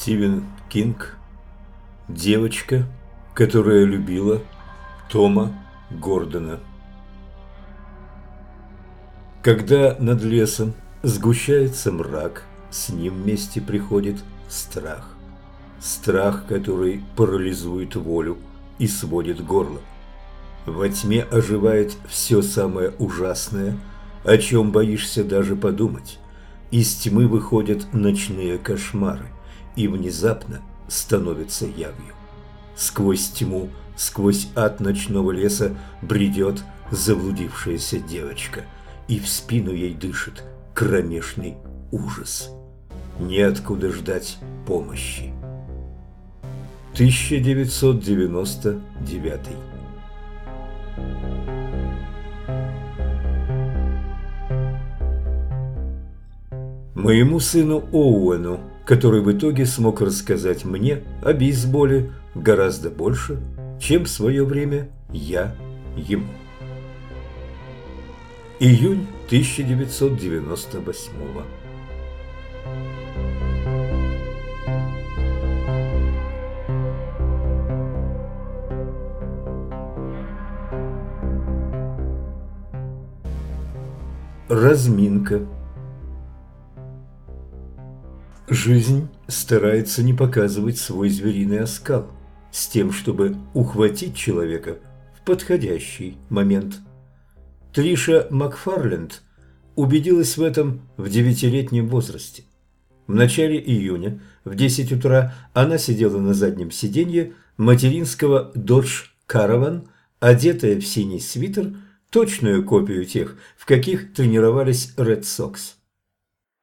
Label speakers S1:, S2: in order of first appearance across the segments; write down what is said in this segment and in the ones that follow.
S1: Стивен Кинг. Девочка, которая любила Тома Гордона. Когда над лесом сгущается мрак, с ним вместе приходит страх. Страх, который парализует волю и сводит горло. Во тьме оживает все самое ужасное, о чем боишься даже подумать. Из тьмы выходят ночные кошмары – и внезапно становится явью. Сквозь тьму, сквозь ад ночного леса бредет заблудившаяся девочка, и в спину ей дышит кромешный ужас. Неоткуда ждать помощи. 1999 Моему сыну Оуэну который в итоге смог рассказать мне о бейсболе гораздо больше, чем в свое время я ему. Июнь 1998 Разминка Жизнь старается не показывать свой звериный оскал, с тем, чтобы ухватить человека в подходящий момент. Триша Макфарленд убедилась в этом в девятилетнем возрасте. В начале июня в 10 утра она сидела на заднем сиденье материнского Dodge Caravan, одетая в синий свитер, точную копию тех, в каких тренировались Red Sox.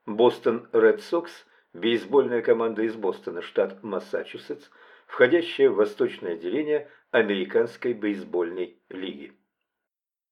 S1: Бостон Red Sox – бейсбольная команда из Бостона, штат Массачусетс, входящая в восточное отделение Американской бейсбольной лиги.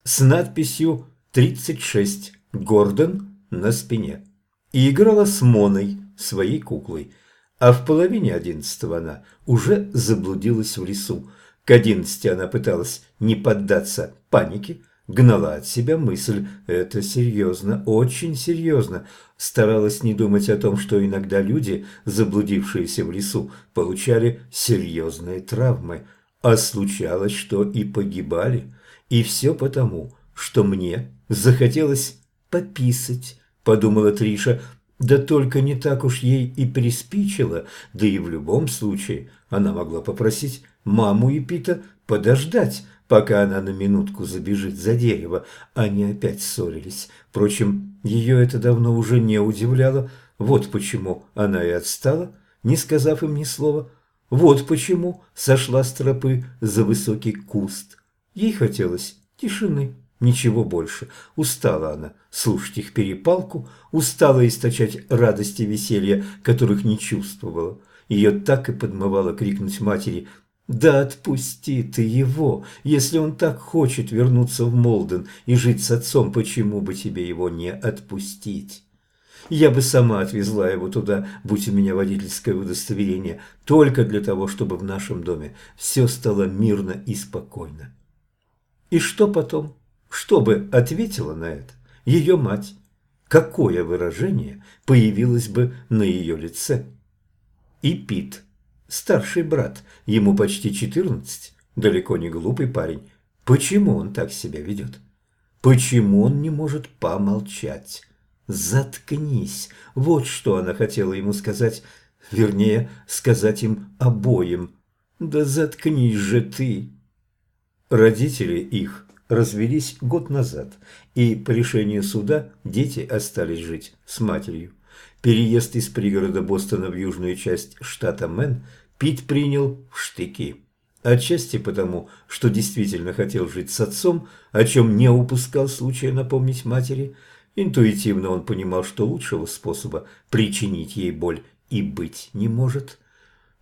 S1: С надписью «36 Гордон» на спине. И играла с Моной, своей куклой. А в половине одиннадцатого она уже заблудилась в лесу. К одиннадцати она пыталась не поддаться панике, гнала от себя мысль. «это серьезно, очень серьезно», старалась не думать о том, что иногда люди, заблудившиеся в лесу, получали серьезные травмы, а случалось, что и погибали. И все потому, что мне захотелось пописать, подумала Триша, да только не так уж ей и приспичило, да и в любом случае она могла попросить маму и Пита подождать, пока она на минутку забежит за дерево. Они опять ссорились. Впрочем, ее это давно уже не удивляло. Вот почему она и отстала, не сказав им ни слова. Вот почему сошла с тропы за высокий куст. Ей хотелось тишины, ничего больше. Устала она слушать их перепалку, устала источать радость и веселье, которых не чувствовала. Ее так и подмывало крикнуть матери – да отпусти ты его. Если он так хочет вернуться в Молден и жить с отцом, почему бы тебе его не отпустить? Я бы сама отвезла его туда, будь у меня водительское удостоверение, только для того, чтобы в нашем доме все стало мирно и спокойно. И что потом? Что бы ответила на это ее мать? Какое выражение появилось бы на ее лице? И Пит Старший брат, ему почти четырнадцать, далеко не глупый парень. Почему он так себя ведет? Почему он не может помолчать? Заткнись. Вот что она хотела ему сказать, вернее, сказать им обоим. Да заткнись же ты. Родители их развелись год назад, и по решению суда дети остались жить с матерью. Переезд из пригорода Бостона в южную часть штата Мэн Пит принял в штыки. Отчасти потому, что действительно хотел жить с отцом, о чем не упускал случая напомнить матери. Интуитивно он понимал, что лучшего способа причинить ей боль и быть не может.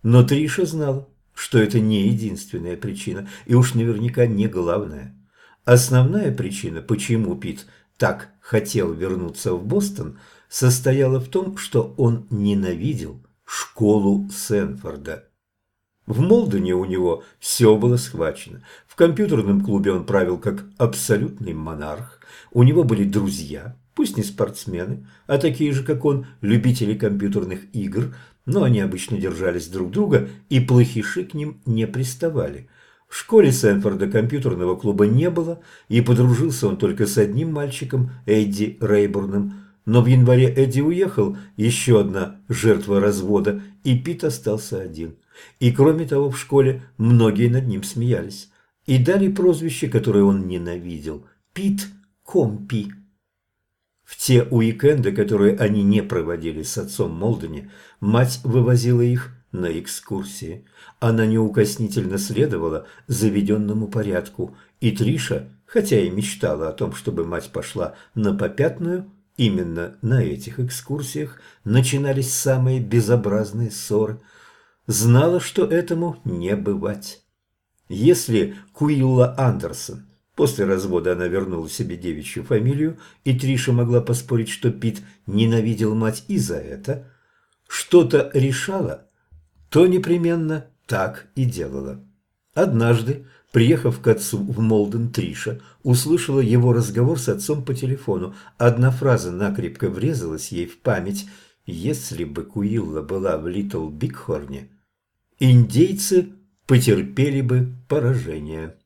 S1: Но Триша знала, что это не единственная причина, и уж наверняка не главная. Основная причина, почему Пит так хотел вернуться в Бостон – состояла в том, что он ненавидел школу Сенфорда. В Молдоне у него все было схвачено. В компьютерном клубе он правил как абсолютный монарх. У него были друзья, пусть не спортсмены, а такие же, как он, любители компьютерных игр. но они обычно держались друг друга, и плохиши к ним не приставали. В школе Сэнфорда компьютерного клуба не было, и подружился он только с одним мальчиком, Эдди Рейбурном. Но в январе Эдди уехал, еще одна жертва развода, и Пит остался один. И кроме того, в школе многие над ним смеялись. И дали прозвище, которое он ненавидел – Пит Компи. В те уикенды, которые они не проводили с отцом Молдени, мать вывозила их на экскурсии. Она неукоснительно следовала заведенному порядку, и Триша, хотя и мечтала о том, чтобы мать пошла на попятную, именно на этих экскурсиях начинались самые безобразные ссоры, знала, что этому не бывать. Если Куилла Андерсон – После развода она вернула себе девичью фамилию, и Триша могла поспорить, что Пит ненавидел мать и за это. Что-то решала, то непременно так и делала. Однажды, приехав к отцу в Молден, Триша услышала его разговор с отцом по телефону. Одна фраза накрепко врезалась ей в память. Если бы Куилла была в Литл Бигхорне, индейцы потерпели бы поражение.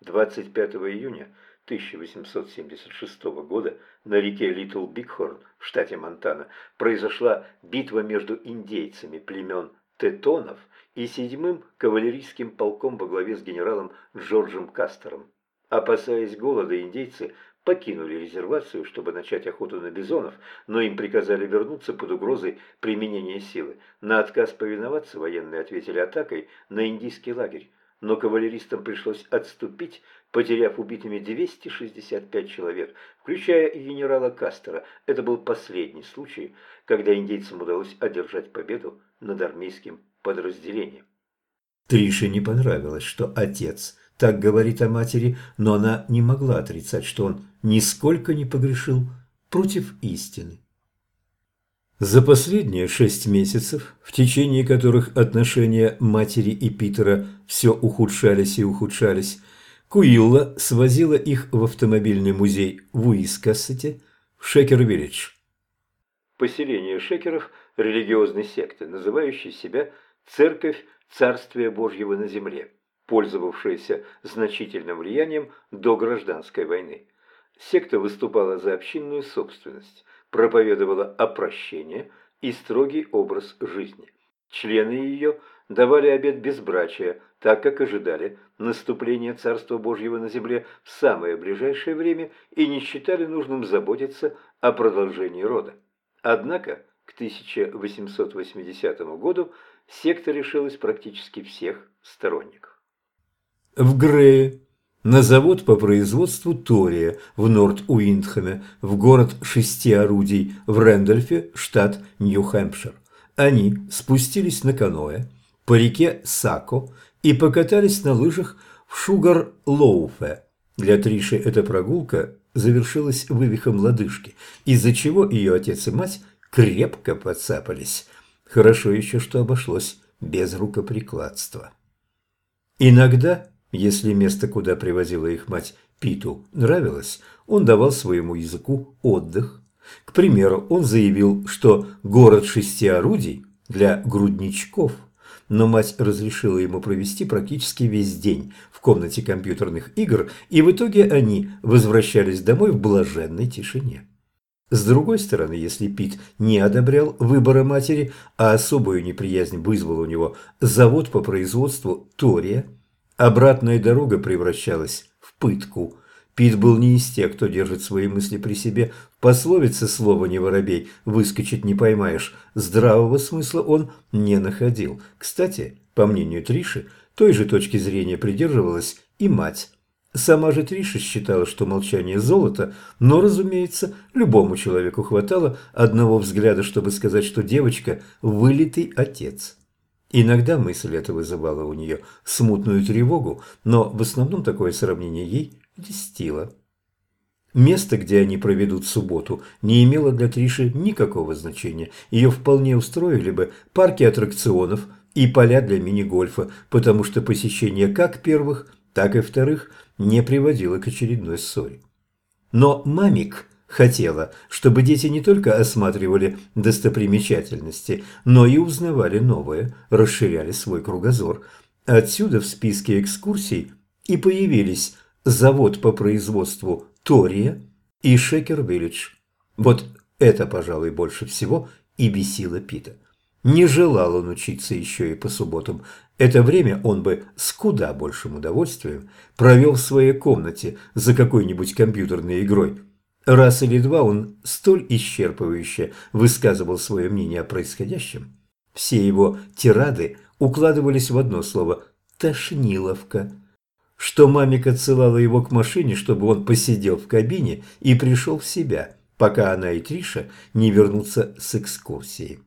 S1: 25 июня 1876 года на реке Литл Бигхорн в штате Монтана произошла битва между индейцами племен Тетонов и седьмым кавалерийским полком во главе с генералом Джорджем Кастером. Опасаясь голода, индейцы покинули резервацию, чтобы начать охоту на бизонов, но им приказали вернуться под угрозой применения силы. На отказ повиноваться военные ответили атакой на индийский лагерь но кавалеристам пришлось отступить, потеряв убитыми 265 человек, включая и генерала Кастера. Это был последний случай, когда индейцам удалось одержать победу над армейским подразделением. Трише не понравилось, что отец так говорит о матери, но она не могла отрицать, что он нисколько не погрешил против истины. За последние шесть месяцев, в течение которых отношения матери и Питера все ухудшались и ухудшались, Куилла свозила их в автомобильный музей в Уискассете в Шекер-Виллидж. Поселение шекеров – религиозной секты, называющей себя «Церковь Царствия Божьего на земле», пользовавшаяся значительным влиянием до гражданской войны. Секта выступала за общинную собственность, проповедовала опрощение и строгий образ жизни. Члены ее давали обет безбрачия, так как ожидали наступления Царства Божьего на земле в самое ближайшее время и не считали нужным заботиться о продолжении рода. Однако к 1880 году секта лишилась практически всех сторонников. В Грее на завод по производству тория в Норт-Уиндхэме, в город шести орудий в Рэндольфе, штат Нью-Хэмпшир. Они спустились на каноэ по реке Сако и покатались на лыжах в Шугар-Лоуфе. Для Триши эта прогулка завершилась вывихом лодыжки, из-за чего ее отец и мать крепко подцапались. Хорошо еще, что обошлось без рукоприкладства. Иногда если место, куда привозила их мать Питу, нравилось, он давал своему языку отдых. К примеру, он заявил, что город шести орудий для грудничков, но мать разрешила ему провести практически весь день в комнате компьютерных игр, и в итоге они возвращались домой в блаженной тишине. С другой стороны, если Пит не одобрял выбора матери, а особую неприязнь вызвал у него завод по производству Тория – Обратная дорога превращалась в пытку. Пит был не из тех, кто держит свои мысли при себе. В пословице слова «не воробей» выскочить не поймаешь. Здравого смысла он не находил. Кстати, по мнению Триши, той же точки зрения придерживалась и мать. Сама же Триша считала, что молчание золото, но, разумеется, любому человеку хватало одного взгляда, чтобы сказать, что девочка – вылитый отец. Иногда мысль эта вызывала у нее смутную тревогу, но в основном такое сравнение ей льстило. Место, где они проведут субботу, не имело для Триши никакого значения. Ее вполне устроили бы парки аттракционов и поля для мини-гольфа, потому что посещение как первых, так и вторых не приводило к очередной ссоре. Но мамик хотела, чтобы дети не только осматривали достопримечательности, но и узнавали новое, расширяли свой кругозор. Отсюда в списке экскурсий и появились завод по производству Тория и Шекер-Виллидж. Вот это, пожалуй, больше всего и бесило Пита. Не желал он учиться еще и по субботам. Это время он бы с куда большим удовольствием провел в своей комнате за какой-нибудь компьютерной игрой. Раз или два он столь исчерпывающе высказывал свое мнение о происходящем. Все его тирады укладывались в одно слово «тошниловка», что мамик отсылала его к машине, чтобы он посидел в кабине и пришел в себя, пока она и Триша не вернутся с экскурсии.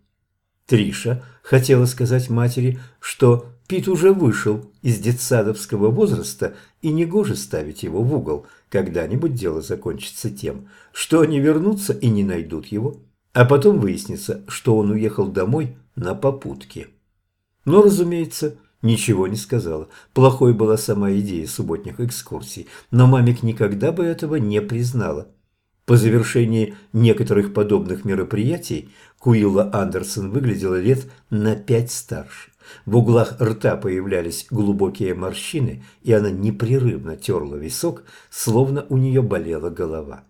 S1: Триша хотела сказать матери, что Пит уже вышел из детсадовского возраста и негоже ставить его в угол. Когда-нибудь дело закончится тем, что они вернутся и не найдут его, а потом выяснится, что он уехал домой на попутке. Но, разумеется, ничего не сказала. Плохой была сама идея субботних экскурсий, но мамик никогда бы этого не признала. По завершении некоторых подобных мероприятий Куилла Андерсон выглядела лет на пять старше. В углах рта появлялись глубокие морщины, и она непрерывно терла висок, словно у нее болела голова.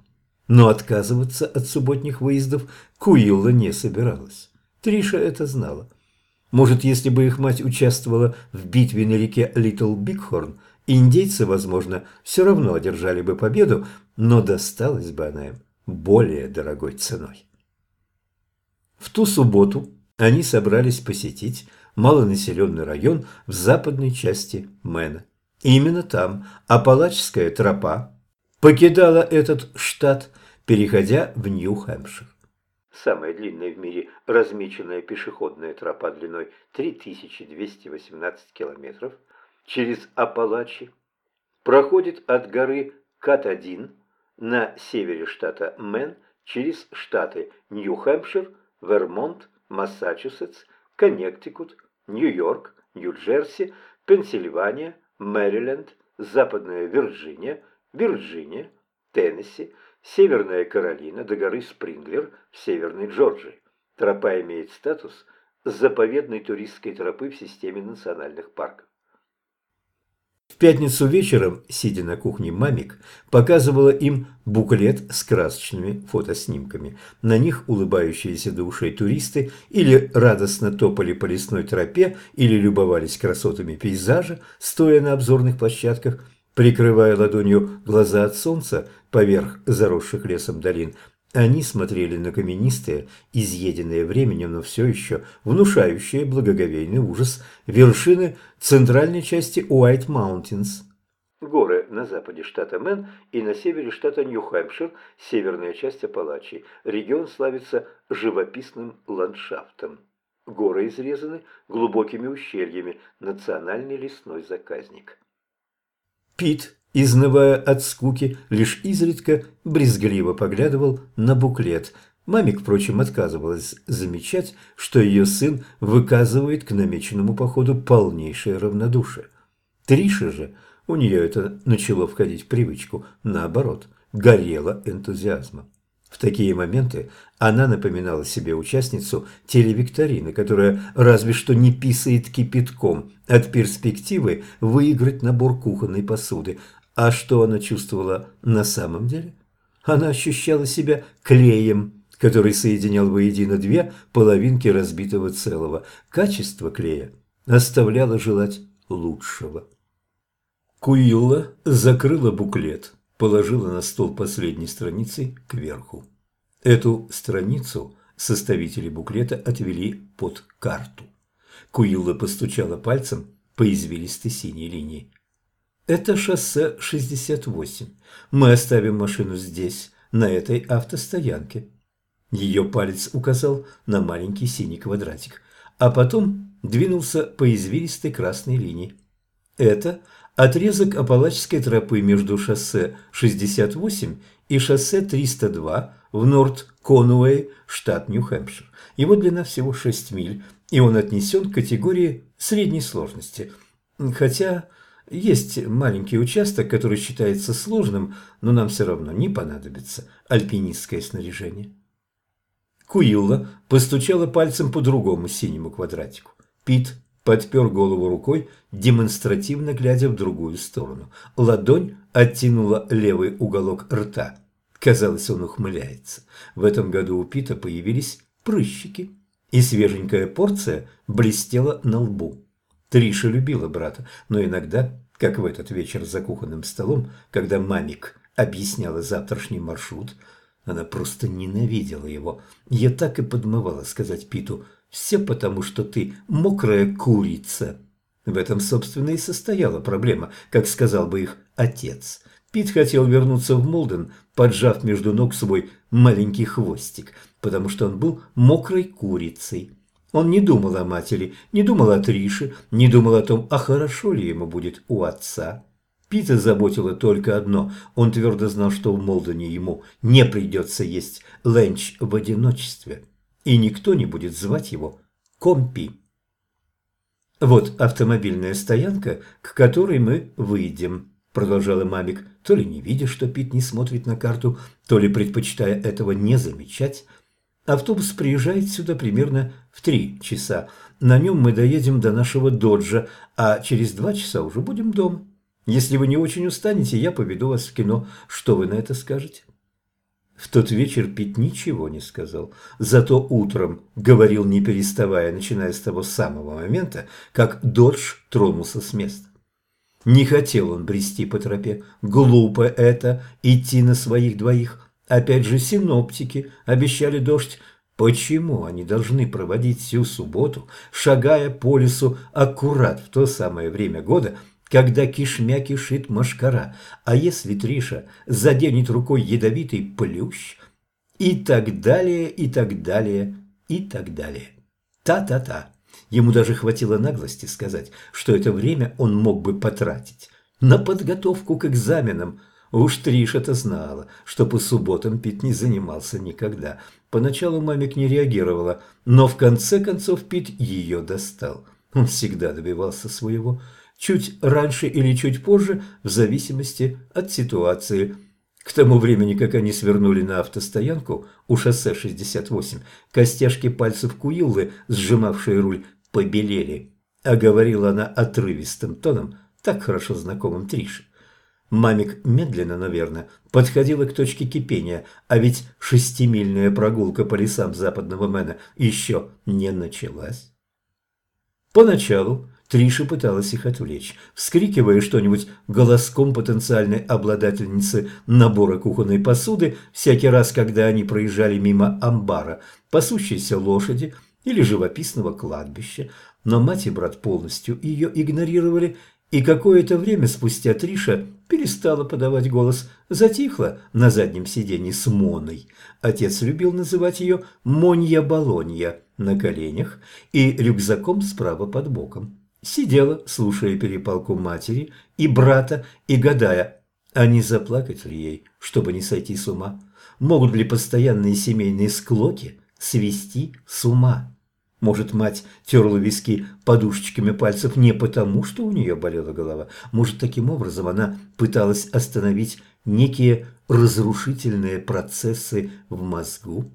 S1: Но отказываться от субботних выездов Куилла не собиралась. Триша это знала. Может, если бы их мать участвовала в битве на реке Литл Бигхорн, индейцы, возможно, все равно одержали бы победу, но досталась бы она им более дорогой ценой. В ту субботу они собрались посетить малонаселенный район в западной части Мэна. Именно там Апалачская тропа покидала этот штат, переходя в Нью-Хэмпшир самая длинная в мире размеченная пешеходная тропа длиной 3218 километров через Аппалачи, проходит от горы Катадин на севере штата Мэн через штаты Нью-Хэмпшир, Вермонт, Массачусетс, Коннектикут, Нью-Йорк, Нью-Джерси, Пенсильвания, Мэриленд, Западная Вирджиния, Вирджиния, Теннесси, Северная Каролина до горы Спринглер в Северной Джорджии. Тропа имеет статус заповедной туристской тропы в системе национальных парков. В пятницу вечером, сидя на кухне, мамик показывала им буклет с красочными фотоснимками. На них улыбающиеся до ушей туристы или радостно топали по лесной тропе, или любовались красотами пейзажа, стоя на обзорных площадках – Прикрывая ладонью глаза от солнца поверх заросших лесом долин, они смотрели на каменистые, изъеденные временем, но все еще внушающие благоговейный ужас вершины центральной части Уайт Маунтинс. Горы на западе штата Мэн и на севере штата Нью-Хэмпшир, северная часть Аппалачи. Регион славится живописным ландшафтом. Горы изрезаны глубокими ущельями, национальный лесной заказник. Пит, изнывая от скуки, лишь изредка брезгливо поглядывал на буклет. Мамик, впрочем, отказывалась замечать, что ее сын выказывает к намеченному походу полнейшее равнодушие. Триша же, у нее это начало входить в привычку, наоборот, горела энтузиазмом. В такие моменты она напоминала себе участницу телевикторины, которая разве что не писает кипятком от перспективы выиграть набор кухонной посуды. А что она чувствовала на самом деле? Она ощущала себя клеем, который соединял воедино две половинки разбитого целого. Качество клея оставляло желать лучшего. Куилла закрыла буклет положила на стол последней страницей кверху. Эту страницу составители буклета отвели под карту. Куилла постучала пальцем по извилистой синей линии. «Это шоссе 68. Мы оставим машину здесь, на этой автостоянке». Ее палец указал на маленький синий квадратик, а потом двинулся по извилистой красной линии. «Это Отрезок Апалачской тропы между шоссе 68 и шоссе 302 в Норт-Конуэй, штат Нью-Хэмпшир. Его длина всего 6 миль, и он отнесен к категории средней сложности. Хотя Есть маленький участок, который считается сложным, но нам все равно не понадобится альпинистское снаряжение. Куилла постучала пальцем по другому синему квадратику. Пит подпер голову рукой, демонстративно глядя в другую сторону. Ладонь оттянула левый уголок рта. Казалось, он ухмыляется. В этом году у Пита появились прыщики, и свеженькая порция блестела на лбу. Триша любила брата, но иногда, как в этот вечер за кухонным столом, когда мамик объясняла завтрашний маршрут, она просто ненавидела его. Я так и подмывала сказать Питу «Все потому, что ты мокрая курица». В этом, собственно, и состояла проблема, как сказал бы их отец. Пит хотел вернуться в Молден, поджав между ног свой маленький хвостик, потому что он был мокрой курицей. Он не думал о матери, не думал о Трише, не думал о том, а хорошо ли ему будет у отца. Пита заботило только одно. Он твердо знал, что в Молдоне ему не придется есть ленч в одиночестве, и никто не будет звать его Компи. «Вот автомобильная стоянка, к которой мы выйдем», – продолжала Мамик, то ли не видя, что Пит не смотрит на карту, то ли предпочитая этого не замечать. Автобус приезжает сюда примерно в три часа. На нем мы доедем до нашего доджа, а через два часа уже будем дома. Если вы не очень устанете, я поведу вас в кино. Что вы на это скажете?» В тот вечер Пит ничего не сказал, зато утром говорил не переставая, начиная с того самого момента, как Додж тронулся с места. Не хотел он брести по тропе, глупо это, идти на своих двоих. Опять же синоптики обещали дождь. Почему они должны проводить всю субботу, шагая по лесу аккурат в то самое время года, когда кишмя кишит машкара, а если Триша заденет рукой ядовитый плющ, и так далее, и так далее, и так далее. Та-та-та. Ему даже хватило наглости сказать, что это время он мог бы потратить на подготовку к экзаменам. Уж Триша-то знала, что по субботам Пит не занимался никогда. Поначалу мамик не реагировала, но в конце концов Пит ее достал. Он всегда добивался своего чуть раньше или чуть позже, в зависимости от ситуации. К тому времени, как они свернули на автостоянку у шоссе 68, костяшки пальцев Куиллы, сжимавшие руль, побелели. А говорила она отрывистым тоном, так хорошо знакомым Трише. Мамик медленно, наверное, подходила к точке кипения, а ведь шестимильная прогулка по лесам западного Мэна еще не началась. Поначалу Триша пыталась их отвлечь, вскрикивая что-нибудь голоском потенциальной обладательницы набора кухонной посуды всякий раз, когда они проезжали мимо амбара, пасущейся лошади или живописного кладбища. Но мать и брат полностью ее игнорировали, и какое-то время спустя Триша перестала подавать голос, затихла на заднем сиденье с Моной. Отец любил называть ее Монья-Болонья на коленях и рюкзаком справа под боком. Сидела, слушая перепалку матери и брата и гадая, а не заплакать ли ей, чтобы не сойти с ума? Могут ли постоянные семейные склоки свести с ума? Может, мать терла виски подушечками пальцев не потому, что у нее болела голова. Может, таким образом она пыталась остановить некие разрушительные процессы в мозгу?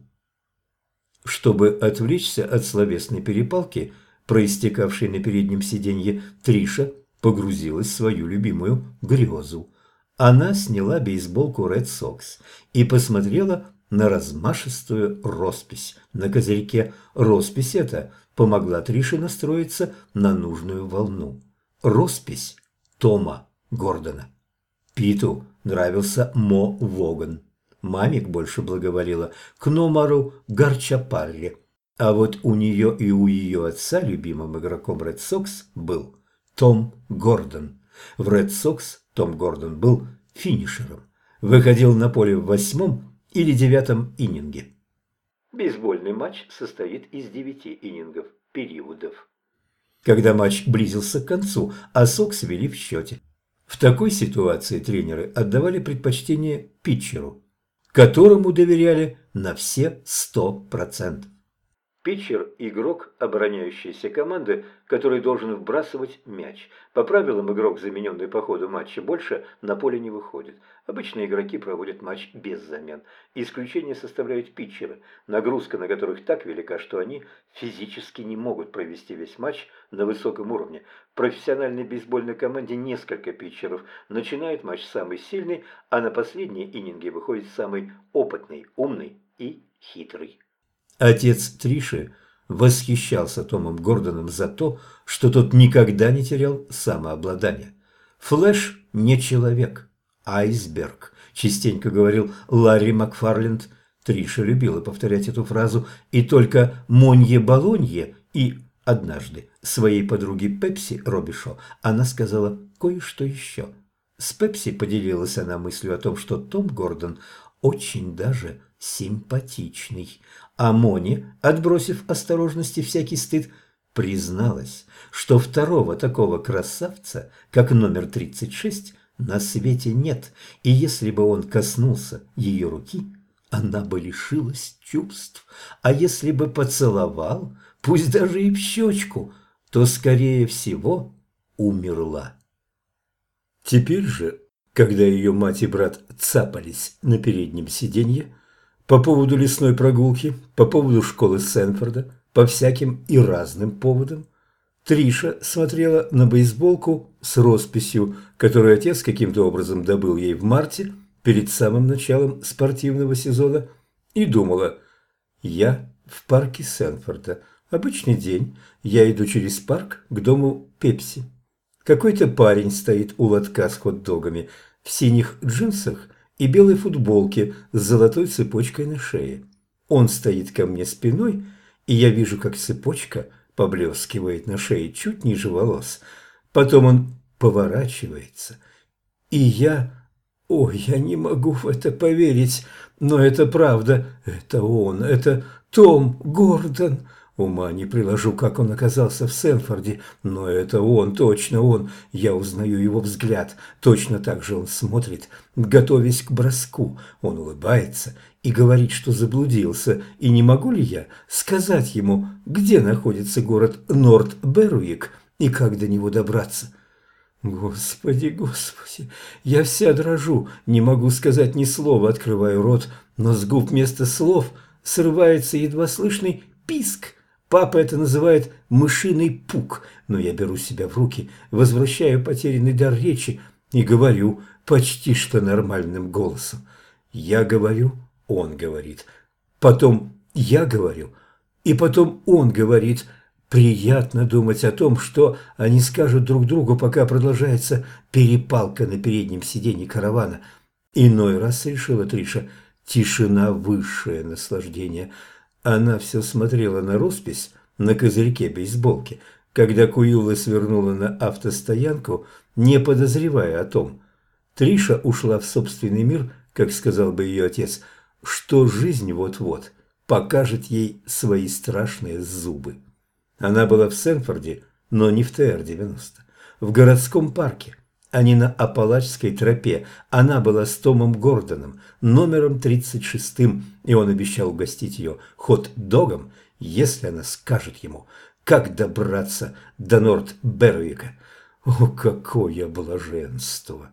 S1: Чтобы отвлечься от словесной перепалки – проистекавшей на переднем сиденье, Триша погрузилась в свою любимую грезу. Она сняла бейсболку Red Sox и посмотрела на размашистую роспись на козырьке. Роспись эта помогла Трише настроиться на нужную волну. Роспись Тома Гордона. Питу нравился Мо Воган. Мамик больше благоволила к Номару Гарчапарри. А вот у нее и у ее отца любимым игроком Ред Сокс был Том Гордон. В Ред Сокс Том Гордон был финишером. Выходил на поле в восьмом или девятом иннинге. Бейсбольный матч состоит из девяти иннингов, периодов. Когда матч близился к концу, а Сокс вели в счете. В такой ситуации тренеры отдавали предпочтение питчеру, которому доверяли на все сто процентов. Питчер – игрок обороняющейся команды, который должен вбрасывать мяч. По правилам, игрок, замененный по ходу матча, больше на поле не выходит. Обычно игроки проводят матч без замен. Исключение составляют питчеры, нагрузка на которых так велика, что они физически не могут провести весь матч на высоком уровне. В профессиональной бейсбольной команде несколько питчеров. Начинает матч самый сильный, а на последние ининги выходит самый опытный, умный и хитрый. Отец Триши восхищался Томом Гордоном за то, что тот никогда не терял самообладание. «Флэш не человек, айсберг», – частенько говорил Ларри Макфарленд. Триша любила повторять эту фразу, и только Монье-Болонье и однажды своей подруге Пепси Робишо она сказала кое-что еще. С Пепси поделилась она мыслью о том, что Том Гордон очень даже симпатичный. А Мони, отбросив осторожности всякий стыд, призналась, что второго такого красавца, как номер 36, на свете нет, и если бы он коснулся ее руки, она бы лишилась чувств, а если бы поцеловал, пусть даже и в щечку, то, скорее всего, умерла. Теперь же, когда ее мать и брат цапались на переднем сиденье, по поводу лесной прогулки, по поводу школы Сенфорда, по всяким и разным поводам. Триша смотрела на бейсболку с росписью, которую отец каким-то образом добыл ей в марте, перед самым началом спортивного сезона, и думала, я в парке Сенфорда. Обычный день, я иду через парк к дому Пепси. Какой-то парень стоит у лотка с хот-догами в синих джинсах и белой футболке с золотой цепочкой на шее. Он стоит ко мне спиной, и я вижу, как цепочка поблескивает на шее чуть ниже волос. Потом он поворачивается, и я... О, я не могу в это поверить, но это правда. Это он, это Том Гордон. Ума не приложу, как он оказался в Сенфорде, но это он, точно он. Я узнаю его взгляд. Точно так же он смотрит, готовясь к броску. Он улыбается и говорит, что заблудился. И не могу ли я сказать ему, где находится город Норт-Беруик и как до него добраться? Господи, Господи, я вся дрожу, не могу сказать ни слова, открываю рот, но с губ вместо слов срывается едва слышный писк. Папа это называет «мышиный пук», но я беру себя в руки, возвращаю потерянный дар речи и говорю почти что нормальным голосом. Я говорю, он говорит. Потом я говорю, и потом он говорит. Приятно думать о том, что они скажут друг другу, пока продолжается перепалка на переднем сиденье каравана. Иной раз, решила Триша, тишина – высшее наслаждение – она все смотрела на роспись на козырьке бейсболки, когда Куюла свернула на автостоянку, не подозревая о том. Триша ушла в собственный мир, как сказал бы ее отец, что жизнь вот-вот покажет ей свои страшные зубы. Она была в Сенфорде, но не в ТР-90, в городском парке а не на Апалачской тропе. Она была с Томом Гордоном, номером 36-м, и он обещал угостить ее хот-догом, если она скажет ему, как добраться до Норт-Бервика. О, какое блаженство!